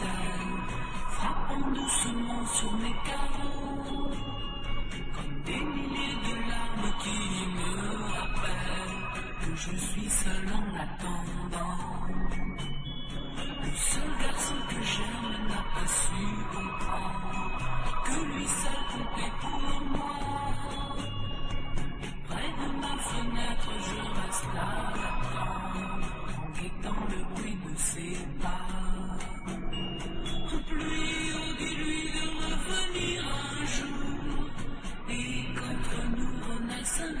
ruisselle, frappant doucement sur mes carreaux, comme des milliers de larmes qui me rappellent que je suis seul en attendant. Le seul garçon que j'aime n'a pas su comprendre que lui seul comptait pour moi. Près de ma fenêtre, je reste à l'attendre, en guettant le bruit de ses pas.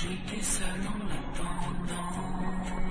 j'étais seul en attendant.